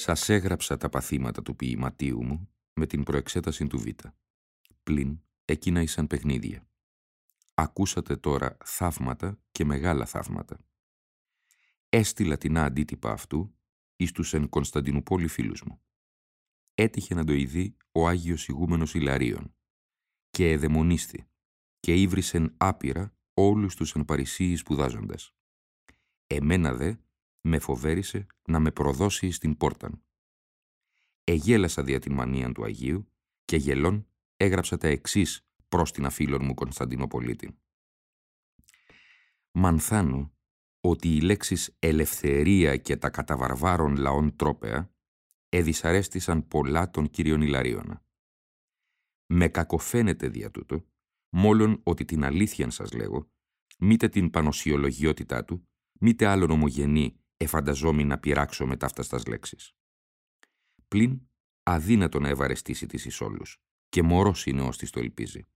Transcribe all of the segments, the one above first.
Σας έγραψα τα παθήματα του ποιηματίου μου με την προεξέταση του Β. Πλην εκείνα ήσαν παιχνίδια. Ακούσατε τώρα θαύματα και μεγάλα θαύματα. Έστειλα την αντίτυπα αυτού εις τους εν Κωνσταντινούπολη φίλους μου. Έτυχε να το ειδεί ο Άγιος Ηγούμενος Ιλαρίων και εδαιμονίστη και ήβρισεν άπειρα όλους τους εν Παρισίοι σπουδάζοντας. Εμένα δε με φοβέρισε να με προδώσει στην πόρταν. Εγέλασα δια την μανία του Αγίου και γελών έγραψα τα εξής προς την αφίλων μου Κωνσταντινοπολίτη. Μανθάνω ότι οι λέξεις ελευθερία και τα καταβαρβάρων λαών τρόπεα εδυσαρέστησαν πολλά των κύριων Ιλαρίωνα. Με κακοφαίνεται δια τούτο, μόλον ότι την αλήθεια σας λέγω, μήτε την πανοσιολογιότητά του, μήτε άλλον ομογενή εφανταζόμη να πειράξω με ταύταστας λέξεις. Πλην αδύνατο να ευαρεστήσει τις εις όλους, και μωρός είναι ώστις το ελπίζει.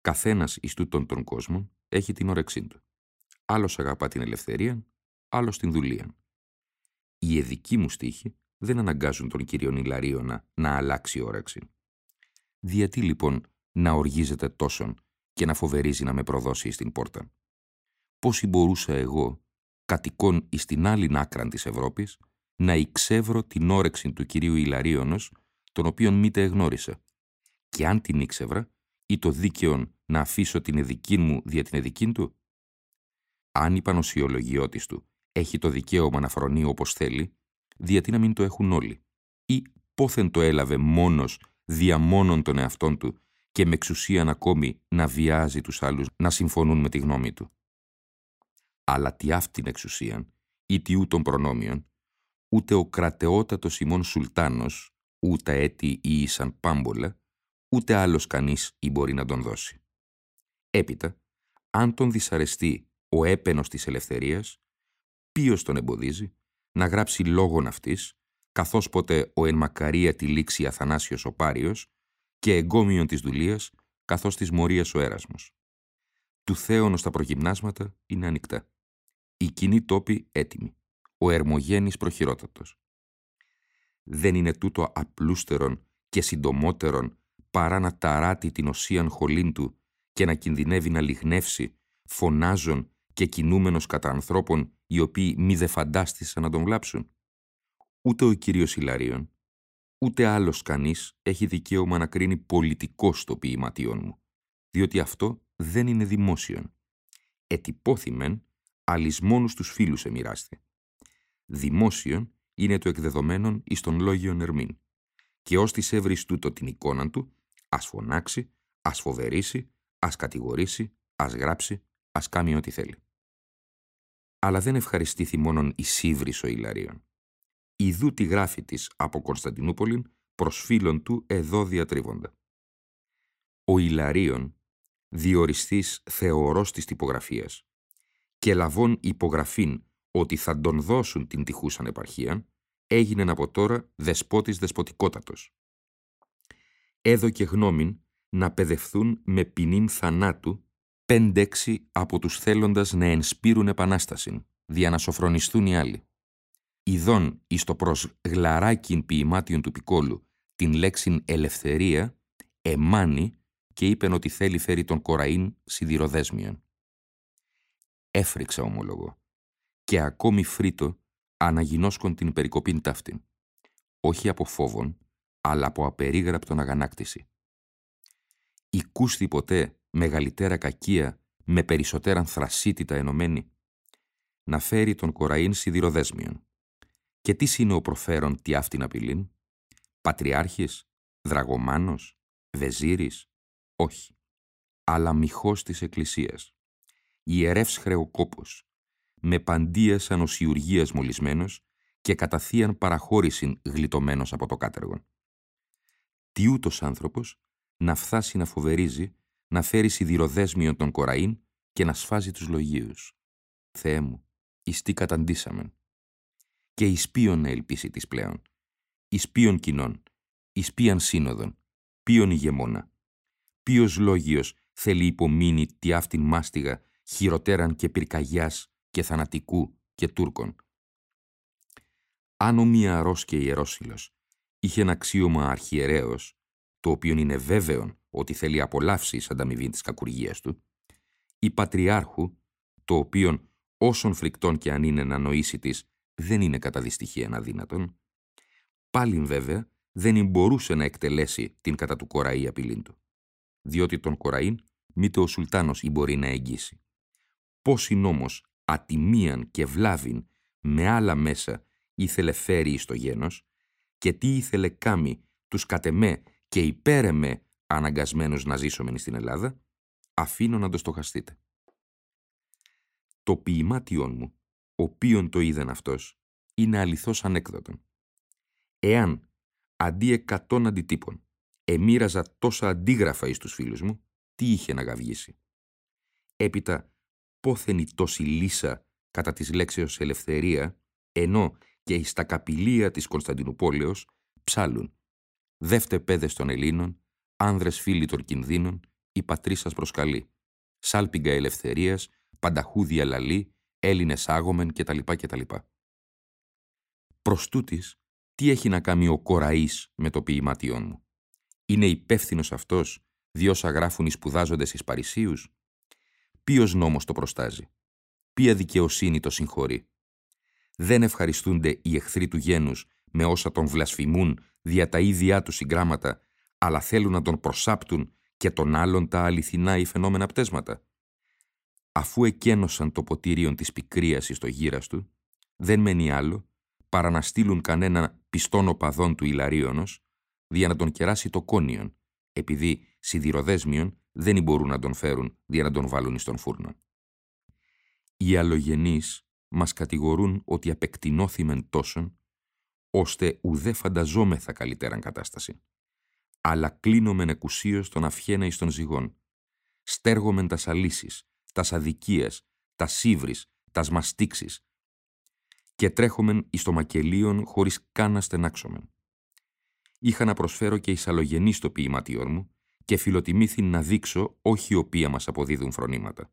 Καθένας εις τούτων των κόσμων έχει την όρεξή του. Άλλος αγαπά την ελευθερία, άλλος την δουλεία. Οι εδικοί μου στίχοι δεν αναγκάζουν τον κύριο Νιλαρίωνα να αλλάξει όρεξη. Διατί λοιπόν να οργίζεται τόσον και να φοβερίζει να με προδώσει στην πόρτα. Πώς μπορούσα εγώ κατοικών εις την άλλη άκραν της Ευρώπης, να εξεύρω την όρεξη του κυρίου Ιλαρίωνος, τον οποίον μήτε εγνώρισα. Και αν την ήξευρα, ή το δίκαιον να αφήσω την εδική μου δια την εδική του; Αν η πανοσιολογιώτης του έχει το δικαίωμα να φρονεί όπως θέλει, γιατί να μην το έχουν όλοι; Ή πόθεν το έλαβε μόνος δια μόνον των εαυτών του και με εξουσίαν ακόμη να βιάζει τους άλλους να συμφωνούν με τη γνώμη του; Αλλά τι αυτήν εξουσίαν, ή τι ούτων προνόμιων, ούτε ο κρατεότατος ημών Σουλτάνος, ούτε έτη ή ήσαν πάμπολα, ούτε άλλος κανείς ή μπορεί να τον δώσει. Έπειτα, αν τον δυσαρεστεί ο έπαινος της ελευθερίας, ποιος τον εμποδίζει να γράψει λόγον αυτής, καθώς ποτέ ο εν μακαρία τη λήξη Αθανάσιος ο Πάριος και εγκόμιον της δουλείας, καθώς της μορίας ο Έρασμος. Του θέωνος τα προγυμνάσματα είναι ανοιχτά η κοινή τόπη έτοιμη, ο ερμογένης προχειρότατος. Δεν είναι τούτο απλούστερον και συντομότερον παρά να ταράτει την οσίαν χολήν του και να κινδυνεύει να λιχνεύσει, φωνάζον και κινούμενος κατά ανθρώπων οι οποίοι μη δε φαντάστησαν να τον βλάψουν. Ούτε ο κύριος Ιλαρίων, ούτε άλλος κανείς έχει δικαίωμα να κρίνει πολιτικό στο ποιηματιόν μου, διότι αυτό δεν είναι δημόσιον. Ετυπώθημεν αλλης μόνους τους φίλους εμοιράστη. Δημόσιον είναι το εκδεδομένον εις τον λόγιον ερμήν. Και ως της έβρις τούτο την εικόνα του, ας φωνάξει, ας φοβερήσει, ας κατηγορήσει, ας γράψει, ας κάνει ό,τι θέλει. Αλλά δεν ευχαριστήθη μόνον η Σίβρης ο Ιλαρίων. Ιδού τη γράφη της από Κωνσταντινούπολην προς φίλων του εδώ διατρίβοντα. Ο Ιλαρίων, διοριστής θεωρός της τυπογραφίας, και λαβών υπογραφήν ότι θα τον δώσουν την τυχούσαν επαρχία, έγινε από τώρα δεσπότης δεσποτικότατος. Έδωκε γνώμην να παιδευθούν με ποινήν θανάτου πέντε-έξι από τους θέλοντας να ενσπείρουν επανάσταση, δια να σοφρονιστούν οι άλλοι. Ιδών εις το προς γλαράκιν ποιημάτιον του Πικόλου την λέξην ελευθερία, εμάνει και είπεν ότι θέλει φέρει τον Κοραΐν σιδηροδέσμιον έφρυξα ομολογώ. Και ακόμη φρύτω αναγινώσκον την περικοπήν ταύτην. Όχι από φόβον, αλλά από απερίγραπτον αγανάκτηση. Οικούστη ποτέ μεγαλύτερα κακία με περισσότεραν θρασίτητα ενωμένη, να φέρει τον Κοραήν σιδηροδέσμιον. Και τι είναι ο προφέρον τι αυτήν απειλήν, πατριάρχης, δραγωμάνος, βεζίρης, όχι, αλλά μυχός της Εκκλησίας, ιερεύς χρεοκόπος, με παντίας ανοσιουργίας μολυσμένος και κατά θείαν παραχώρησιν γλιτωμένος από το κάτεργον. Τι ούτως άνθρωπος να φθάσει να φοβερίζει, να φέρει σιδηροδέσμιον τον Κοραήν και να σφάζει τους λογίους. Θεέ μου, εις τι καταντήσαμεν. Και εις ποιον να ελπίσει της πλέον. Εις ποιον κοινών, εις ποιαν σύνοδον, ποιον ηγεμόνα. Ποιος λόγιος θέλει υπομείνει τι αυτήν μάστιγα χειροτέραν και πυρκαγιάς και θανατικού και Τούρκων. Αν ο μία αρρός και ιερόσιλος είχε ένα αξίωμα αρχιερέως, το οποίο είναι βέβαιο ότι θέλει απολαύσεις σαν ανταμοιβή της κακουργίας του, η Πατριάρχου, το οποίον όσον φρικτόν και αν είναι να νοήσει της, δεν είναι κατά δυστυχία αδύνατον, πάλιν βέβαια δεν μπορούσε να εκτελέσει την κατά του Κοραή απειλήν του, διότι τον Κοραήν μήτε ο Σουλτάνος ή μπορεί να εγγύσει. Πώς είναι όμως ατιμίαν και βλάβην με άλλα μέσα ήθελε φέρει εις το γένος και τι ήθελε κάμει τους κατεμέ και υπέρεμε αναγκασμένους να ζήσομεν στην Ελλάδα, αφήνω να το στοχαστείτε. Το ποιημάτιόν μου, οποίον το είδαν αυτός, είναι αληθώς ανέκδοτον. Εάν, αντί εκατόν αντιτύπων, εμοίραζα τόσα αντίγραφα εις τους φίλους μου, τι είχε να γαυγίσει; Έπειτα, πόθεν η τόση λύσα κατά της λέξεως ελευθερία, ενώ και εις τα καπηλεία της Κωνσταντινούπολεως ψάλουν «Δεύτε πέδες των Ελλήνων, άνδρες φίλοι των κινδύνων, η πατρί σας προσκαλεί. Σάλπιγγα ελευθερίας, πανταχούδια λαλή, Έλληνες άγομεν κτλ. κτλ. Προς τούτης, τι έχει να κάνει ο Κοραής με το ποιηματιόν μου; Είναι υπεύθυνος αυτός, διόσα γράφουν οι σπουδάζοντες εις Παρισίους; Ποιος νόμος το προστάζει; Ποια δικαιοσύνη το συγχωρεί; Δεν ευχαριστούνται οι εχθροί του γένους με όσα τον βλασφημούν δια τα ίδια τους συγκράματα, αλλά θέλουν να τον προσάπτουν και τον άλλον τα αληθινά ή φαινόμενα πτέσματα. Αφού εκένωσαν το ποτήριον της πικρίας στο γύρας του, δεν μένει άλλο παρά να στείλουν κανένα πιστόν οπαδόν του Ιλαρίωνος, δια να τον κεράσει το κόνιον, επειδή σιδηροδέσμιον δεν μπορούν να τον φέρουν δια να τον βάλουν εις τον φούρνο. Οι αλλογενείς μας κατηγορούν ότι απεκτηνώθημεν τόσον, ώστε ουδέ φανταζόμεθα καλύτεραν κατάσταση. Αλλά κλείνομεν εκουσίως τον αυχένα εις των ζυγών. Στέργομεν τας αλύσεις, τας αδικίες, τας σύβρις, τας μαστίξεις. Και τρέχομεν εις το μακελίον χωρίς καν να στενάξομεν. Είχα να προσφέρω και εις αλλογενή στο ποιηματιόρ μου και φιλοτιμήθην να δείξω όχι οι οποία μας αποδίδουν φρονήματα.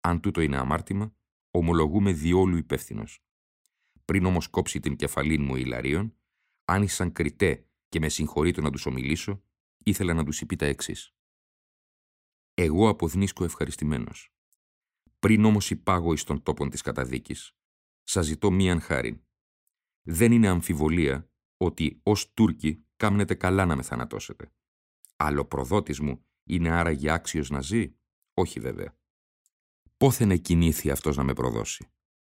Αν τούτο είναι αμάρτημα, ομολογούμε διόλου υπεύθυνος. Πριν όμως κόψει την κεφαλή μου Ιλαρίων, άνισαν κριτέ και με συγχωρείτε να τους ομιλήσω, ήθελα να τους είπε τα εξής. Εγώ αποδνίσκω ευχαριστημένος. Πριν όμως υπάγω εις των τόπων της καταδίκης, σας ζητώ μίαν χάρη. Δεν είναι αμφιβολία ότι ως Τούρκοι κάμνετε καλά να με θανατώσετε. Αλλά προδότης μου είναι άραγε άξιος να ζει; Όχι βέβαια. Πόθεν κινήθη αυτός να με προδώσει;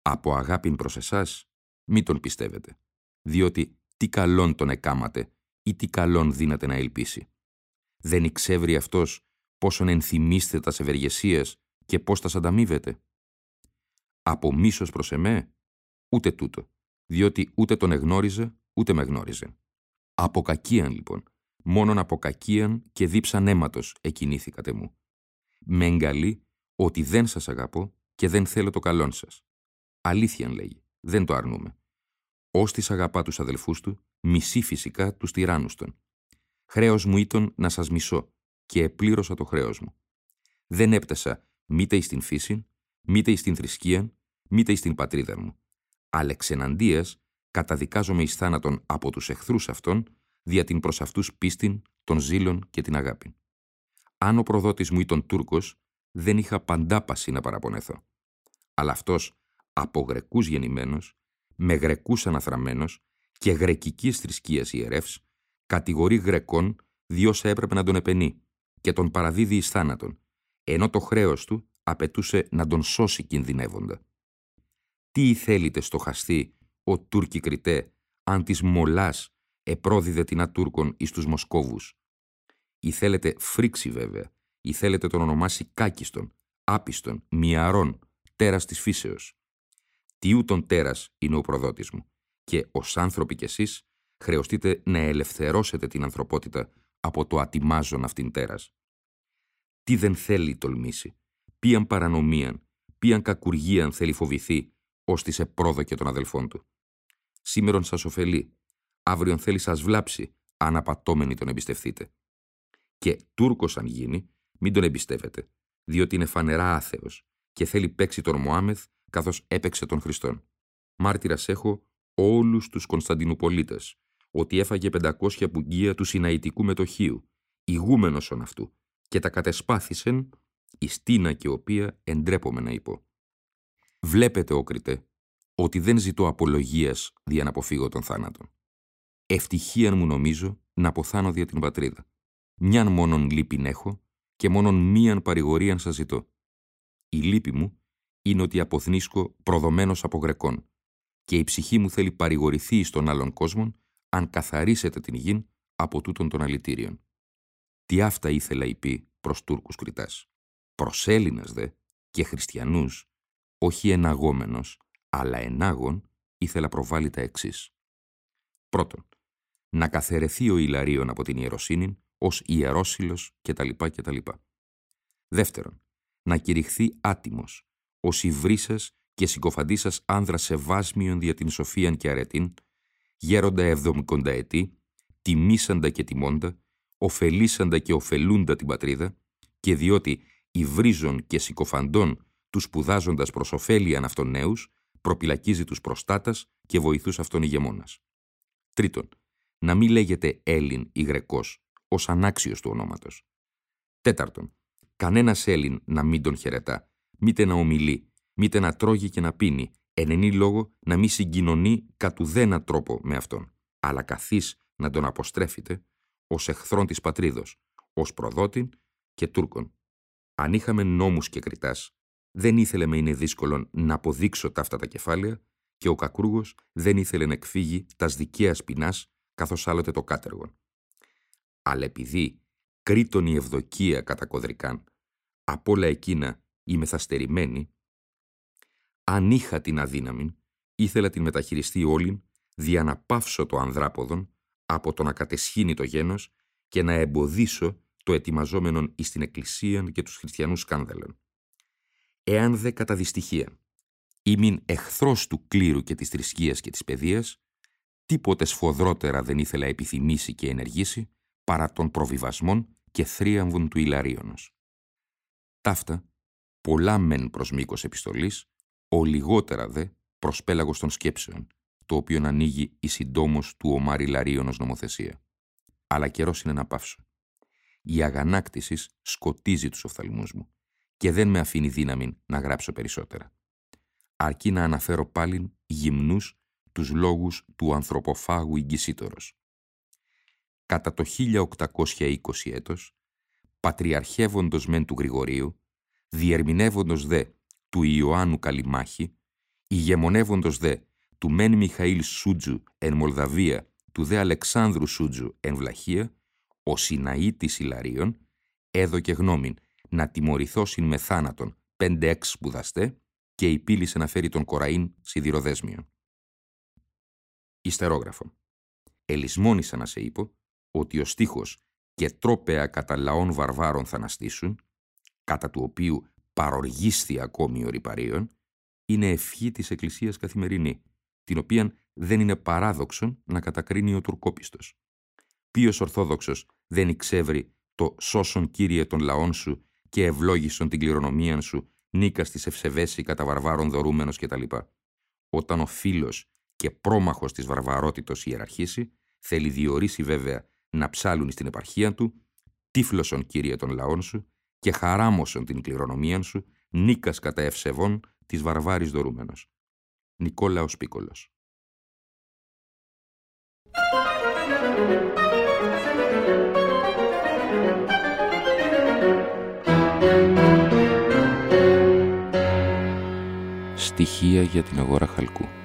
Από αγάπη προς εσάς, μη τον πιστεύετε. Διότι τι καλόν τον εκάματε ή τι καλόν δύναται να ελπίσει. Δεν εξεύρει αυτός πόσον ενθυμίστε τας ευεργεσίες και πώς τας ανταμείβετε. Από μίσος προς εμέ, ούτε τούτο, διότι ούτε τον εγνώριζε, ούτε με γνώριζε. Από κακίαν λοιπόν, μόνον από κακίαν και δίψαν αίματος εκινήθηκατε μου. Με εγκαλεί ότι δεν σας αγαπώ και δεν θέλω το καλόν σας. Αλήθεια λέγει, δεν το αρνούμε. Όστις αγαπά τους αδελφούς του, μισεί φυσικά τους τυράννους των. Χρέος μου ήταν να σας μισώ και επλήρωσα το χρέος μου. Δεν έπτασα μήτε εις την φύση, μήτε εις την θρησκεία, μήτε εις την πατρίδα μου. Αλλά εξεναντίας καταδικάζομαι εις θάνατον από τους εχθρούς αυτών, δια την προς αυτούς πίστην, των ζήλων και την αγάπη. Αν ο προδότης μου ήταν Τούρκος, δεν είχα παντάπαση να παραπονεθώ. Αλλά αυτός, από Γρεκούς γεννημένος, με Γρεκούς αναθραμένος και γρεκικής θρησκείας ιερεύς, κατηγορεί Γρεκόν διόσα έπρεπε να τον επενεί και τον παραδίδει εις θάνατον, ενώ το χρέος του απαιτούσε να τον σώσει κινδυνεύοντα. Τι θέλετε στο χαστή, ο Τούρκη κριτέ, αν της μολάς επρόδιδε την Ατούρκων εις τους Μοσκόβους. Ή θέλετε φρίξη βέβαια, ή θέλετε τον ονομάσει κάκιστον, άπιστον, μιαρών, τέρας της φύσεως. Τι ούτων τέρας είναι ο προδότης μου και ως άνθρωποι κι εσείς χρεωστείτε να ελευθερώσετε την ανθρωπότητα από το ατιμάζον αυτήν τέρας. Τι δεν θέλει τολμήσει, ποιαν παρανομίαν, ποιαν κακουργίαν θέλει φοβηθεί, ως της επρόδοκε των αδελφών του. Σήμερον σας ωφελεί, αύριον θέλει σας βλάψει, αν απατώμενοι τον εμπιστευτείτε. Και Τούρκος αν γίνει, μην τον εμπιστεύετε, διότι είναι φανερά άθεος και θέλει παίξει τον Μωάμεθ καθώς έπαιξε τον Χριστόν. Μάρτυρας έχω όλους τους Κωνσταντινουπολίτες, ότι έφαγε 500 πουγγία του Συναϊτικού μετοχίου, ηγούμενος ον αυτού, και τα κατεσπάθησεν, η στήνα και οποία εντρέπομαι να είπω. Βλέπετε, όκριτε, ότι δεν ζητώ απολογίας δια να αποφύγω τον θάνατον. Ευτυχίαν μου νομίζω να αποθάνω δια την πατρίδα. Μιαν μόνον λύπην έχω και μόνον μίαν παρηγορίαν σας ζητώ. Η λύπη μου είναι ότι αποθνίσκω προδομένος από Γρεκών και η ψυχή μου θέλει παρηγορηθεί στον άλλον κόσμο αν καθαρίσετε την γην από τούτων των αλητήριων. Τι αυτά ήθελα πει προς Τούρκους κριτάς. Προς Έλληνας δε και χριστιανούς, όχι εναγόμενος, αλλά ενάγων, ήθελα προβάλλει τα εξής. Πρώτον, να καθαιρεθεί ο Ιλαρίων από την ιεροσύνη ως ιερόσιλος κτλ. κτλ. Δεύτερον, να κηρυχθεί άτιμος, ως υβρίσας και συκοφαντήσας άνδρας σεβάσμιον δια την σοφίαν και αρετήν, γέροντα εβδομικονταετή, τιμήσαντα και τιμώντα, ωφελήσαντα και ωφελούντα την πατρίδα, και διότι υβρίζων και συκοφαντών τους σπουδάζοντας προς ωφέλιαν αυτών νέους, προπυλακίζει τους προστάτας και βοηθούς αυτών ηγεμόνας. Τρίτον, να μην λέγεται Έλλην ή Γρεκός, ως ανάξιος του ονόματος. Τέταρτον, κανένας Έλλην να μην τον χαιρετά, μήτε να ομιλεί, μήτε να τρώγει και να πίνει, ενενή λόγο να μην συγκοινωνεί κατ' ουδένα τρόπο με αυτόν, αλλά καθή να τον αποστρέφεται ως εχθρόν της πατρίδος, ως προδότην και Τούρκων. Αν είχαμε νόμους και κριτάς, δεν ήθελε με είναι δύσκολο να αποδείξω τα αυτά τα κεφάλαια και ο κακούργος δεν ήθελε να εκφύγει τας δικαίας ποινάς καθώς άλλοτε το κάτεργον. Αλλά επειδή κρίτον η ευδοκία κατά κοδρικάν, απ' όλα εκείνα η μεθαστερημένη, αν είχα την αδύναμη, ήθελα την μεταχειριστεί όλην, δια να πάυσω το ανδράποδον από το να κατεσχύνει το γένος και να εμποδίσω το ετοιμαζόμενον εις την Εκκλησία και τους χριστιανούς σκάνδαλων. Εάν δε κατά δυστυχία ήμην εχθρός του κλήρου και της θρησκείας και της παιδείας, τίποτε σφοδρότερα δεν ήθελα επιθυμήσει και ενεργήσει παρά των προβιβασμών και θρίαμβων του Ιλαρίωνος. Ταύτα, πολλά μεν προς μήκος επιστολής, ο λιγότερα δε προς πέλαγος των σκέψεων, το οποίο ανοίγει η συντόμως του Ομάρη Λαρίωνος νομοθεσία. Αλλά καιρός είναι να πάυσω. Η αγανάκτησης σκοτίζει τους οφθαλμούς μου και δεν με αφήνει δύναμη να γράψω περισσότερα. Αρκεί να αναφέρω πάλιν γυμνούς τους λόγους του ανθρωποφάγου Ιγκυσίτορος. Κατά το 1820 έτος, πατριαρχεύοντος μεν του Γρηγορίου, διερμηνεύοντος δε του Ιωάννου Καλιμάχη, ηγεμονεύοντος δε του Μεν Μιχαήλ Σούτζου εν Μολδαβία, του δε Αλεξάνδρου Σούτζου εν Βλαχία, ο Σιναήτης Ιλαρίων, έδωκε γνώμην να τιμωρηθώσιν με θάνατον πέντε έξ σπουδαστέ και υπήλυσε να φέρει τον Κοραΐν σιδηροδέσμιο. Ιστερόγραφο. Ελισμόνησα να σε είπω ότι ο στίχος «και τρόπεα κατά λαών βαρβάρων θα αναστήσουν», κατά του οποίου παροργίσθη ακόμη ο ρηπαρίων, είναι ευχή της Εκκλησίας καθημερινή, την οποία δεν είναι παράδοξον να κατακρίνει ο τουρκόπιστος. Ποιος Ορθόδοξος δεν εξεύρει το «σώσον Κύριε των λαών σου και ευλόγησον την κληρονομία σου, νίκας της ευσεβέση κατά βαρβάρων δωρούμενος κτλ. Όταν ο φίλος και πρόμαχος της βαρβαρότητος ιεραρχήσει, θέλει διορίσει βέβαια να ψάλουν στην επαρχία του, τύφλωσον κύριε των λαών σου και χαράμωσον την κληρονομία σου, νίκας κατά ευσεβών της βαρβάρης δωρούμενος. Νικόλαος Πίκολος. Στοιχεία για την αγορά χαλκού.